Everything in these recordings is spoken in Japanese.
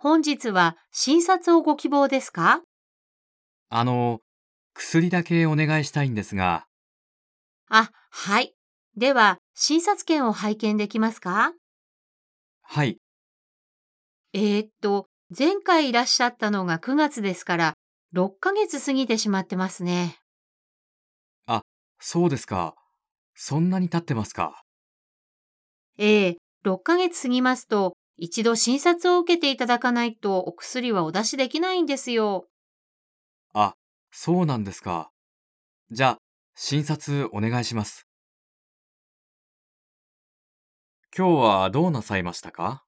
本日は診察をご希望ですか？あの、薬だけお願いしたいんですが、あ、はい。では、診察券を拝見できますか？はい、えーっと、前回いらっしゃったのが9月ですから、6ヶ月過ぎてしまってますね。そうですか。そんなに経ってますか？ええ、6ヶ月過ぎますと、一度診察を受けていただかないとお薬はお出しできないんですよ。あ、そうなんですか。じゃあ、診察お願いします。今日はどうなさいましたか？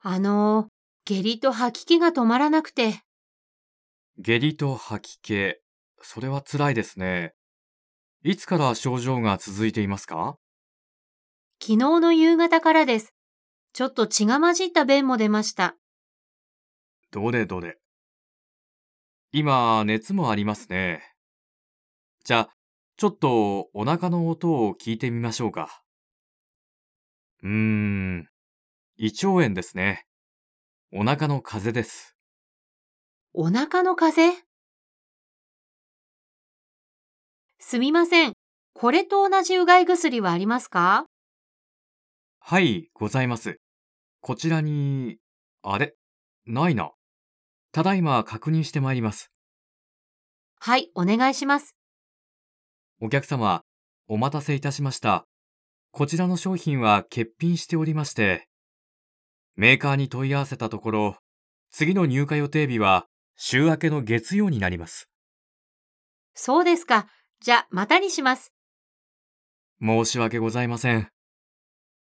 あの、下痢と吐き気が止まらなくて、下痢と吐き気、それは辛いですね。いつから症状が続いていますか？昨日の夕方からです。ちょっと血が混じった便も出ました。どれどれ。今、熱もありますね。じゃあ、ちょっとお腹の音を聞いてみましょうか。うーん、胃腸炎ですね。お腹の風邪です。お腹の風邪？すみません。これと同じうがい薬はありますか？はい、ございます。こちらに、あれ？ないな。ただいま確認してまいります。はい、お願いします。お客様、お待たせいたしました。こちらの商品は欠品しておりまして、メーカーに問い合わせたところ、次の入荷予定日は週明けの月曜になります。そうですか。じゃ、またにします。申し訳ございません。